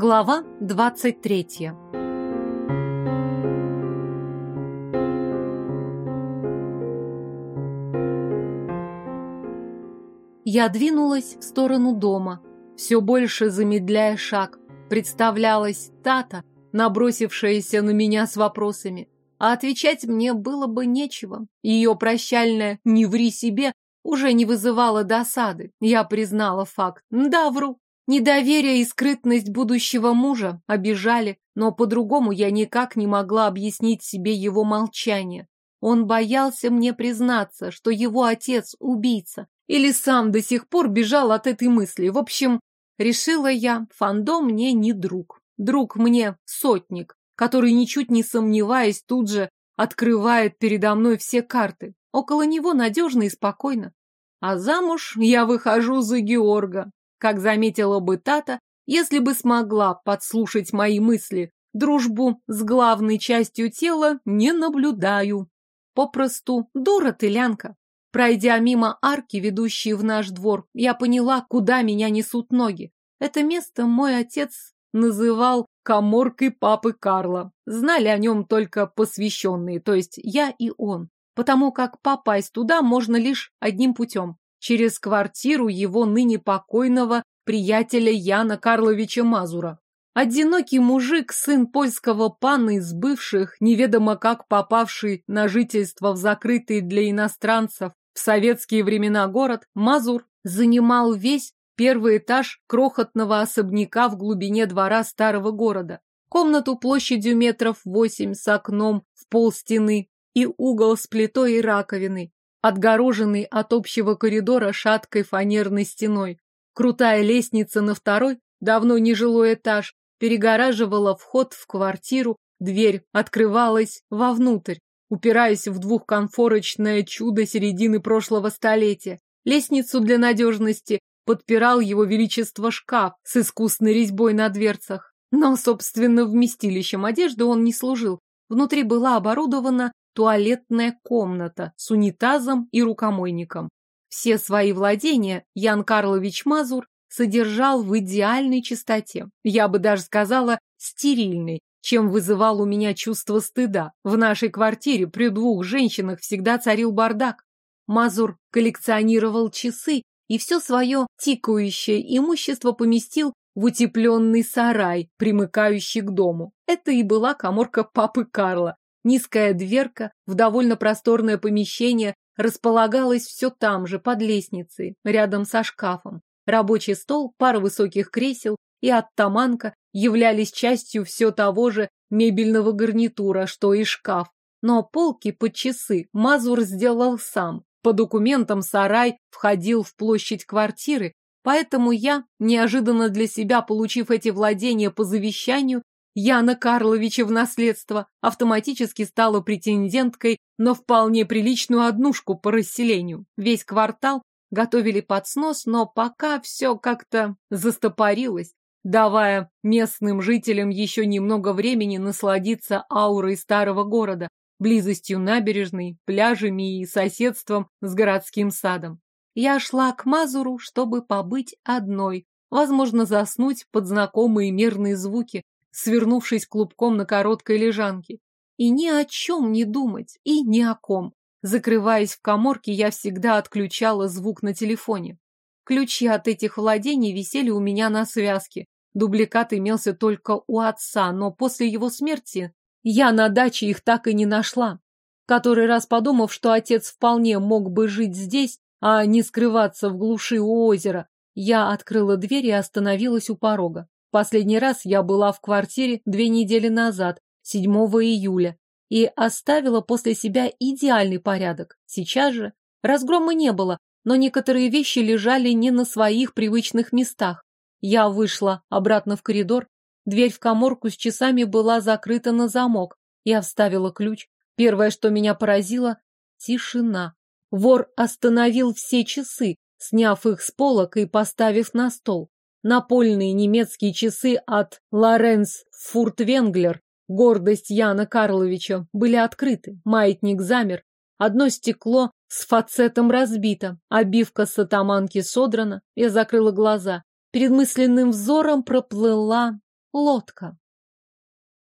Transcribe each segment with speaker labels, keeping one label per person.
Speaker 1: Глава 23 Я двинулась в сторону дома, все больше замедляя шаг. Представлялась Тата, набросившаяся на меня с вопросами. А отвечать мне было бы нечего. Ее прощальное «не ври себе» уже не вызывало досады. Я признала факт. Да, вру. Недоверие и скрытность будущего мужа обижали, но по-другому я никак не могла объяснить себе его молчание. Он боялся мне признаться, что его отец – убийца, или сам до сих пор бежал от этой мысли. В общем, решила я, Фандо мне не друг. Друг мне сотник, который, ничуть не сомневаясь, тут же открывает передо мной все карты. Около него надежно и спокойно. А замуж я выхожу за Георга. Как заметила бы Тата, если бы смогла подслушать мои мысли, дружбу с главной частью тела не наблюдаю. Попросту дура ты, Лянка. Пройдя мимо арки, ведущей в наш двор, я поняла, куда меня несут ноги. Это место мой отец называл коморкой папы Карла. Знали о нем только посвященные, то есть я и он потому как попасть туда можно лишь одним путем – через квартиру его ныне покойного приятеля Яна Карловича Мазура. Одинокий мужик, сын польского пана из бывших, неведомо как попавший на жительство в закрытый для иностранцев в советские времена город, Мазур занимал весь первый этаж крохотного особняка в глубине двора старого города. Комнату площадью метров восемь с окном в пол стены, и угол с плитой и раковиной, отгороженный от общего коридора шаткой фанерной стеной. Крутая лестница на второй, давно нежилой этаж, перегораживала вход в квартиру, дверь открывалась вовнутрь, упираясь в двухконфорочное чудо середины прошлого столетия. Лестницу для надежности подпирал его величество шкаф с искусной резьбой на дверцах. Но, собственно, вместилищем одежды он не служил. Внутри была оборудована туалетная комната с унитазом и рукомойником. Все свои владения Ян Карлович Мазур содержал в идеальной чистоте. Я бы даже сказала, стерильной, чем вызывал у меня чувство стыда. В нашей квартире при двух женщинах всегда царил бардак. Мазур коллекционировал часы и все свое тикающее имущество поместил в утепленный сарай, примыкающий к дому. Это и была коморка папы Карла, Низкая дверка в довольно просторное помещение располагалась все там же, под лестницей, рядом со шкафом. Рабочий стол, пара высоких кресел и оттаманка являлись частью все того же мебельного гарнитура, что и шкаф. Но полки под часы Мазур сделал сам. По документам сарай входил в площадь квартиры, поэтому я, неожиданно для себя получив эти владения по завещанию, Яна Карловича в наследство, автоматически стала претенденткой на вполне приличную однушку по расселению. Весь квартал готовили под снос, но пока все как-то застопорилось, давая местным жителям еще немного времени насладиться аурой старого города, близостью набережной, пляжами и соседством с городским садом. Я шла к Мазуру, чтобы побыть одной, возможно, заснуть под знакомые мирные звуки, свернувшись клубком на короткой лежанке. И ни о чем не думать, и ни о ком. Закрываясь в коморке, я всегда отключала звук на телефоне. Ключи от этих владений висели у меня на связке. Дубликат имелся только у отца, но после его смерти я на даче их так и не нашла. Который раз подумав, что отец вполне мог бы жить здесь, а не скрываться в глуши у озера, я открыла дверь и остановилась у порога. Последний раз я была в квартире две недели назад, 7 июля, и оставила после себя идеальный порядок. Сейчас же разгрома не было, но некоторые вещи лежали не на своих привычных местах. Я вышла обратно в коридор, дверь в коморку с часами была закрыта на замок. Я вставила ключ. Первое, что меня поразило — тишина. Вор остановил все часы, сняв их с полок и поставив на стол. Напольные немецкие часы от Лоренс Фуртвенглер, гордость Яна Карловича, были открыты. Маятник замер. Одно стекло с фацетом разбито, обивка с атаманки содрана. Я закрыла глаза. Перед мысленным взором проплыла лодка.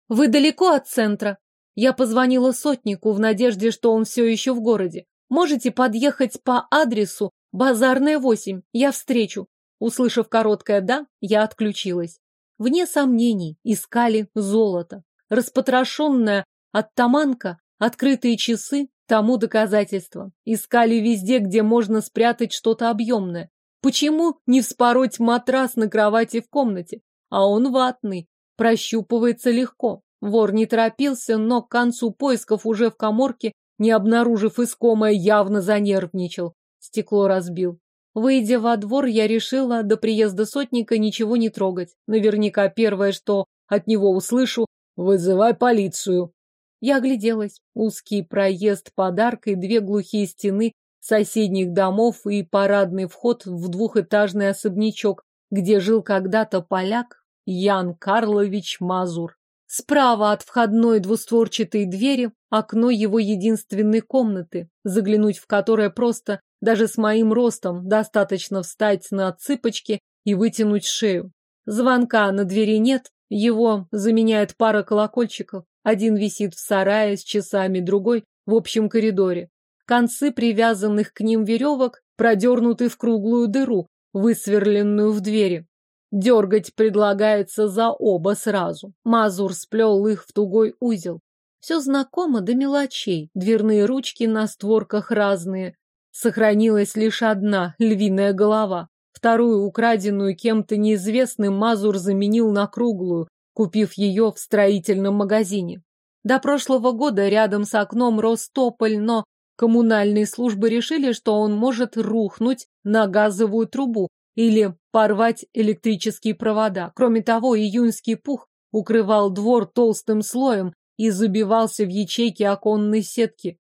Speaker 1: Вы далеко от центра? Я позвонила сотнику в надежде, что он все еще в городе. Можете подъехать по адресу Базарная 8, я встречу. Услышав короткое «да», я отключилась. Вне сомнений, искали золото. Распотрошенная оттаманка, открытые часы, тому доказательство. Искали везде, где можно спрятать что-то объемное. Почему не вспороть матрас на кровати в комнате? А он ватный, прощупывается легко. Вор не торопился, но к концу поисков уже в коморке, не обнаружив искомое, явно занервничал. Стекло разбил. Выйдя во двор, я решила до приезда сотника ничего не трогать. Наверняка первое, что от него услышу, «Вызывай полицию». Я огляделась. Узкий проезд подаркой, две глухие стены соседних домов и парадный вход в двухэтажный особнячок, где жил когда-то поляк Ян Карлович Мазур. Справа от входной двустворчатой двери окно его единственной комнаты, заглянуть в которое просто, даже с моим ростом, достаточно встать на цыпочки и вытянуть шею. Звонка на двери нет, его заменяет пара колокольчиков. Один висит в сарае с часами, другой в общем коридоре. Концы привязанных к ним веревок продернуты в круглую дыру, высверленную в двери. Дергать предлагается за оба сразу. Мазур сплел их в тугой узел. Все знакомо до мелочей. Дверные ручки на створках разные. Сохранилась лишь одна львиная голова. Вторую, украденную кем-то неизвестным, Мазур заменил на круглую, купив ее в строительном магазине. До прошлого года рядом с окном рос тополь, но коммунальные службы решили, что он может рухнуть на газовую трубу, или порвать электрические провода. Кроме того, июньский пух укрывал двор толстым слоем и забивался в ячейки оконной сетки.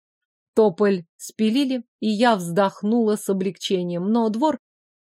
Speaker 1: Тополь спилили, и я вздохнула с облегчением, но двор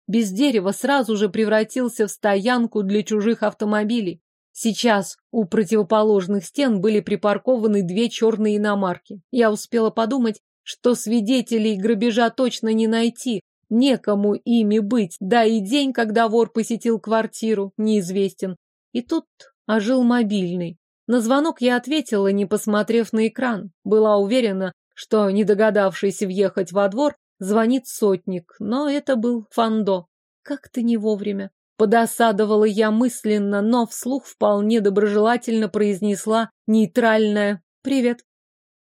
Speaker 1: без дерева сразу же превратился в стоянку для чужих автомобилей. Сейчас у противоположных стен были припаркованы две черные иномарки. Я успела подумать, что свидетелей грабежа точно не найти, Некому ими быть, да и день, когда вор посетил квартиру, неизвестен. И тут ожил мобильный. На звонок я ответила, не посмотрев на экран. Была уверена, что, не догадавшийся въехать во двор, звонит сотник, но это был Фандо. Как-то не вовремя. Подосадовала я мысленно, но вслух вполне доброжелательно произнесла нейтральное «Привет».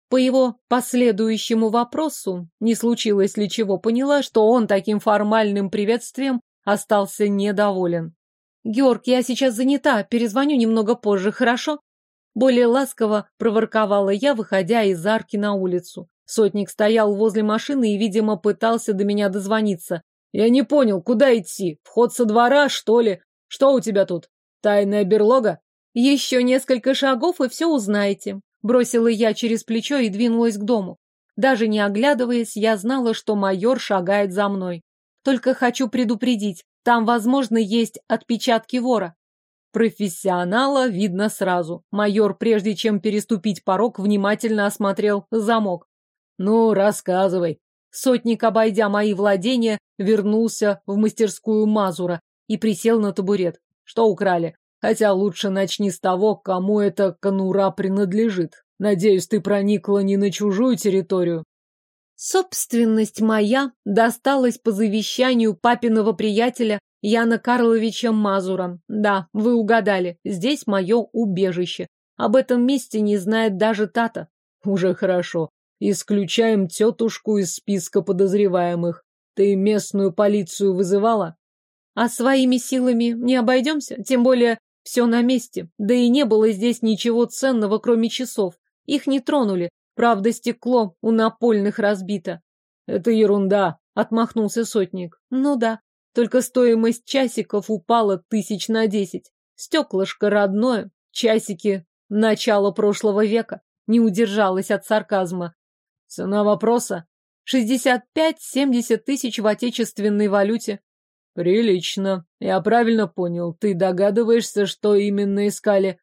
Speaker 1: По его последующему вопросу, не случилось ли чего, поняла, что он таким формальным приветствием остался недоволен. «Георг, я сейчас занята, перезвоню немного позже, хорошо?» Более ласково проворковала я, выходя из арки на улицу. Сотник стоял возле машины и, видимо, пытался до меня дозвониться. «Я не понял, куда идти? Вход со двора, что ли? Что у тебя тут? Тайная берлога?» «Еще несколько шагов, и все узнаете. Бросила я через плечо и двинулась к дому. Даже не оглядываясь, я знала, что майор шагает за мной. Только хочу предупредить, там, возможно, есть отпечатки вора. Профессионала видно сразу. Майор, прежде чем переступить порог, внимательно осмотрел замок. «Ну, рассказывай». Сотник, обойдя мои владения, вернулся в мастерскую Мазура и присел на табурет. Что украли? Хотя лучше начни с того, кому эта конура принадлежит. Надеюсь, ты проникла не на чужую территорию. Собственность моя досталась по завещанию папиного приятеля Яна Карловича Мазура. Да, вы угадали, здесь мое убежище. Об этом месте не знает даже Тата. Уже хорошо. Исключаем тетушку из списка подозреваемых. Ты местную полицию вызывала? А своими силами не обойдемся, тем более все на месте, да и не было здесь ничего ценного, кроме часов. Их не тронули, правда, стекло у напольных разбито. Это ерунда, отмахнулся сотник. Ну да, только стоимость часиков упала тысяч на десять. Стеклышко родное, часики начала прошлого века. Не удержалась от сарказма. Цена вопроса? Шестьдесят пять-семьдесят тысяч в отечественной валюте. Прилично. Я правильно понял. Ты догадываешься, что именно искали?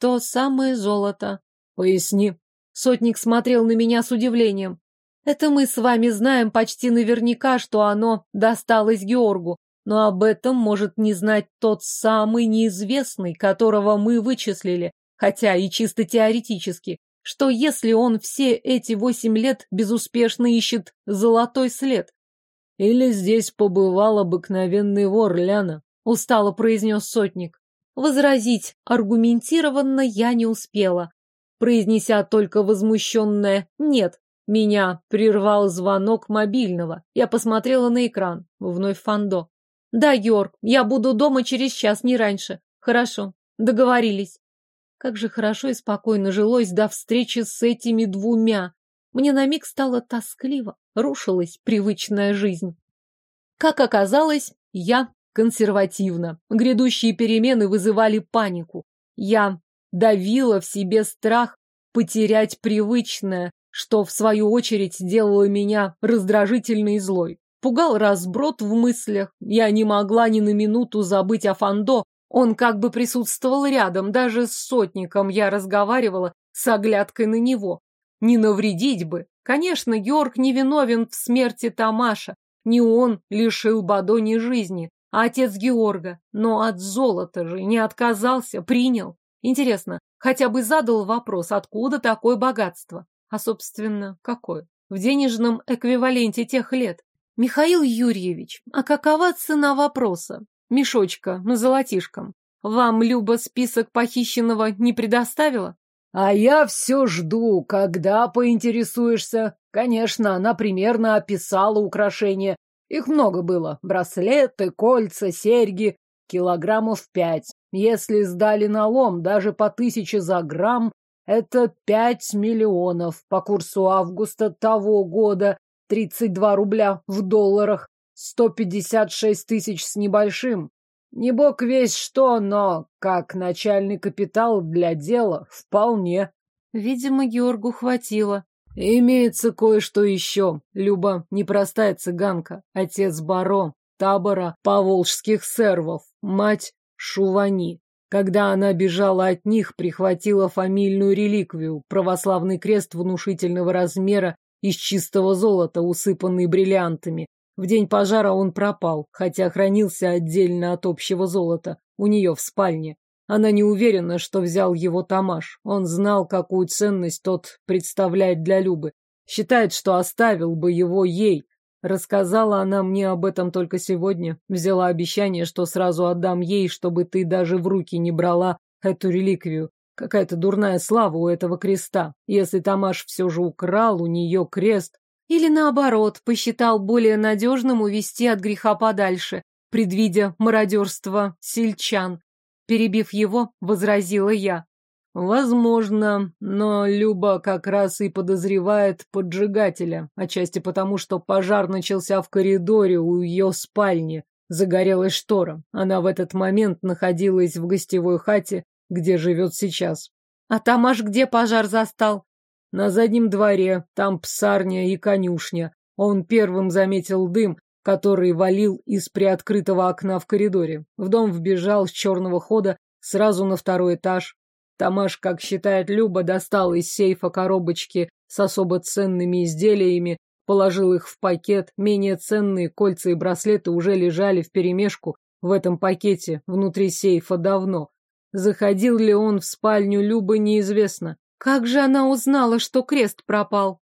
Speaker 1: То самое золото. Поясни. Сотник смотрел на меня с удивлением. Это мы с вами знаем почти наверняка, что оно досталось Георгу. но об этом может не знать тот самый неизвестный, которого мы вычислили, хотя и чисто теоретически, что если он все эти восемь лет безуспешно ищет золотой след?
Speaker 2: Или здесь побывал обыкновенный вор Ляна, устало произнес сотник.
Speaker 1: Возразить аргументированно я не успела, произнеся только возмущенное «нет». Меня прервал звонок мобильного. Я посмотрела на экран. Вновь Фандо. «Да, Георг, я буду дома через час, не раньше. Хорошо, договорились». Как же хорошо и спокойно жилось до встречи с этими двумя. Мне на миг стало тоскливо, рушилась привычная жизнь. Как оказалось, я консервативна. Грядущие перемены вызывали панику. Я давила в себе страх потерять привычное, что, в свою очередь, делало меня раздражительной и злой. Пугал разброд в мыслях. Я не могла ни на минуту забыть о Фандо. Он как бы присутствовал рядом. Даже с сотником я разговаривала с оглядкой на него. Не навредить бы. Конечно, Георг не виновен в смерти Тамаша. Не он лишил Бадони жизни, а отец Георга. Но от золота же не отказался, принял. Интересно, хотя бы задал вопрос, откуда такое богатство? А, собственно, какое? В денежном эквиваленте тех лет. Михаил Юрьевич, а какова цена вопроса? Мешочка на золотишком. Вам Люба список похищенного не предоставила?
Speaker 2: А я все жду, когда поинтересуешься. Конечно, она примерно описала украшения. Их много было. Браслеты, кольца, серьги. Килограммов пять. Если сдали на лом даже по тысяче за грамм, это пять миллионов. По курсу августа того года 32 рубля в долларах, 156 тысяч с небольшим. Не бог весь что, но как начальный капитал для дела вполне.
Speaker 1: Видимо, Георгу хватило.
Speaker 2: Имеется кое-что еще. Люба непростая цыганка, отец барон, табора поволжских сервов, мать Шувани. Когда она бежала от них, прихватила фамильную реликвию, православный крест внушительного размера из чистого золота, усыпанный бриллиантами. В день пожара он пропал, хотя хранился отдельно от общего золота, у нее в спальне. Она не уверена, что взял его Тамаш. Он знал, какую ценность тот представляет для Любы. Считает, что оставил бы его ей. Рассказала она мне об этом только сегодня. Взяла обещание, что сразу отдам ей, чтобы ты даже в руки не брала эту реликвию. Какая-то дурная слава у этого креста. Если Тамаш все же украл у нее крест...
Speaker 1: Или наоборот, посчитал более надежным увести от греха подальше, предвидя мародерство сельчан. Перебив его, возразила я.
Speaker 2: Возможно, но Люба как раз и подозревает поджигателя, отчасти потому, что пожар начался в коридоре у ее спальни. Загорелась штора. Она в этот момент находилась в гостевой хате где живет сейчас.
Speaker 1: А там аж где пожар застал?
Speaker 2: На заднем дворе, там псарня и конюшня. Он первым заметил дым, который валил из приоткрытого окна в коридоре. В дом вбежал с черного хода сразу на второй этаж. Тамаш, как считает Люба, достал из сейфа коробочки с особо ценными изделиями, положил их в пакет. Менее ценные кольца и браслеты уже лежали вперемешку в этом пакете внутри сейфа давно. Заходил ли он в спальню Любы, неизвестно.
Speaker 1: Как же она узнала, что крест пропал?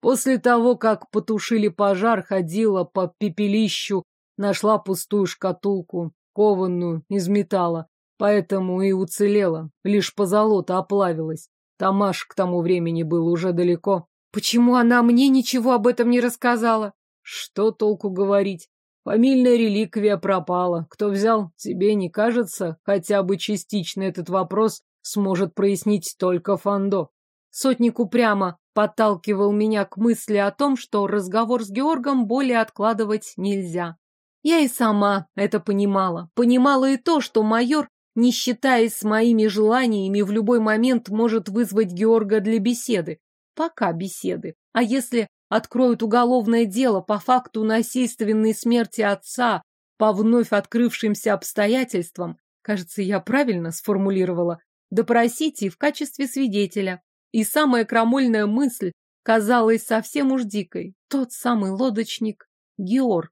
Speaker 2: После того, как потушили пожар, ходила по пепелищу, нашла пустую шкатулку, кованную, из металла. Поэтому и уцелела, лишь позолота оплавилась. Тамаш к тому времени был уже далеко.
Speaker 1: Почему она мне ничего об этом не рассказала?
Speaker 2: Что толку говорить? Фамильная реликвия пропала. Кто взял, тебе не кажется? Хотя бы частично этот вопрос сможет прояснить только Фандо.
Speaker 1: Сотник упрямо подталкивал меня к мысли о том, что разговор с Георгом более откладывать нельзя. Я и сама это понимала. Понимала и то, что майор, не считаясь с моими желаниями, в любой момент может вызвать Георга для беседы. Пока беседы. А если откроют уголовное дело по факту насильственной смерти отца по вновь открывшимся обстоятельствам, кажется, я правильно сформулировала, допросите в качестве свидетеля. И самая крамольная мысль казалась совсем уж дикой. Тот самый лодочник Георг.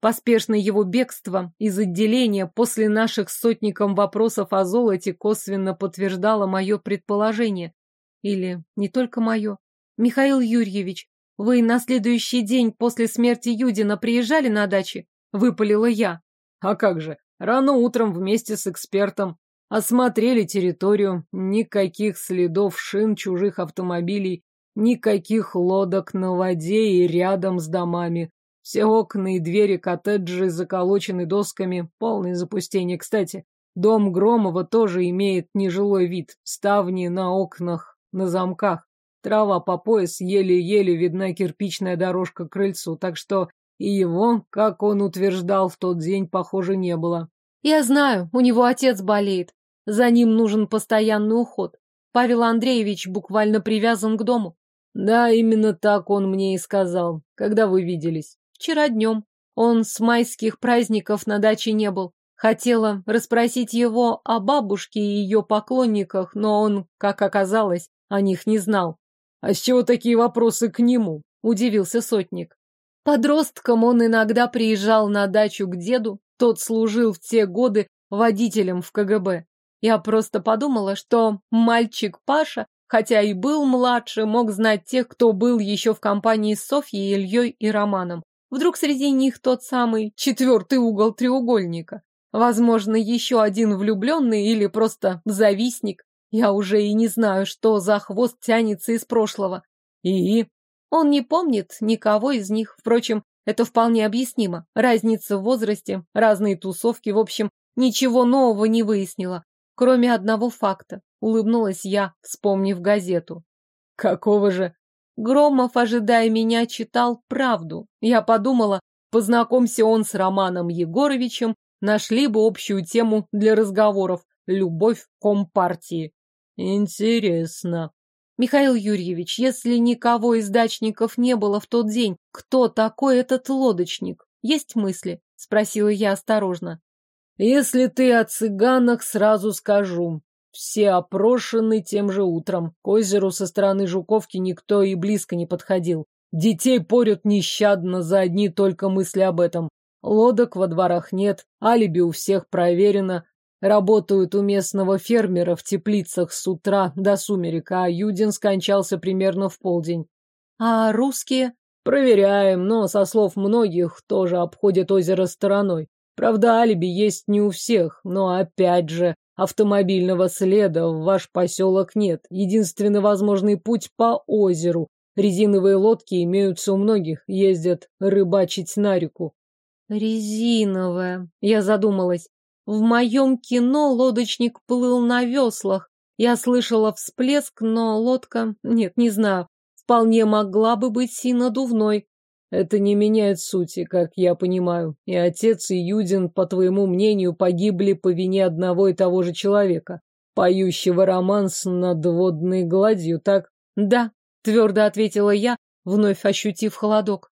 Speaker 1: Поспешное его бегство из отделения после наших сотником вопросов о золоте косвенно подтверждало мое предположение. Или не только мое. Михаил Юрьевич, вы на следующий день после смерти Юдина приезжали на даче? Выпалила я.
Speaker 2: А как же, рано утром вместе с экспертом осмотрели территорию, никаких следов шин чужих автомобилей, никаких лодок на воде и рядом с домами. Все окна и двери коттеджей заколочены досками, полное запустение. Кстати, дом Громова тоже имеет нежилой вид, ставни на окнах, на замках. Трава по пояс, еле-еле видна кирпичная дорожка к крыльцу, так что и его, как он утверждал в тот день, похоже, не было.
Speaker 1: Я знаю, у него отец болеет. За ним нужен постоянный уход. Павел Андреевич буквально привязан к дому.
Speaker 2: Да, именно так он мне и сказал, когда вы виделись.
Speaker 1: Вчера днем. Он с майских праздников на даче не был. Хотела расспросить его о бабушке и ее поклонниках, но он, как оказалось, о них не знал.
Speaker 2: А с чего такие вопросы к нему? Удивился сотник.
Speaker 1: Подростком он иногда приезжал на дачу к деду, тот служил в те годы водителем в КГБ. Я просто подумала, что мальчик Паша, хотя и был младше, мог знать тех, кто был еще в компании с Софьей, Ильей и Романом. Вдруг среди них тот самый четвертый угол треугольника. Возможно, еще один влюбленный или просто завистник. Я уже и не знаю, что за хвост тянется из прошлого. И он не помнит никого из них. Впрочем, это вполне объяснимо. Разница в возрасте, разные тусовки, в общем, ничего нового не выяснила. Кроме одного факта. Улыбнулась я, вспомнив газету.
Speaker 2: Какого же?
Speaker 1: Громов, ожидая меня, читал правду. Я подумала, познакомься он с Романом Егоровичем, нашли бы общую тему для разговоров – любовь Компартии.
Speaker 2: Интересно.
Speaker 1: Михаил Юрьевич, если никого из дачников не было в тот день, кто такой этот лодочник? Есть мысли? Спросила я осторожно.
Speaker 2: Если ты о цыганах, сразу скажу. Все опрошены тем же утром. К озеру со стороны Жуковки никто и близко не подходил. Детей порют нещадно за одни только мысли об этом. Лодок во дворах нет, алиби у всех проверено. Работают у местного фермера в теплицах с утра до сумерек, а Юдин скончался примерно в полдень.
Speaker 1: А русские?
Speaker 2: Проверяем, но, со слов многих, тоже обходят озеро стороной. Правда, алиби есть не у всех, но опять же, Автомобильного следа в ваш поселок нет. Единственный возможный путь по озеру. Резиновые лодки имеются у многих, ездят рыбачить на реку.
Speaker 1: Резиновая. Я задумалась. В моем кино лодочник плыл на веслах. Я слышала всплеск, но лодка... Нет, не знаю. Вполне могла бы быть и надувной.
Speaker 2: Это не меняет сути, как я понимаю. И отец, и Юдин, по твоему мнению, погибли по вине одного и того же человека, поющего романс над водной гладью, так?
Speaker 1: Да, твердо ответила я, вновь ощутив холодок.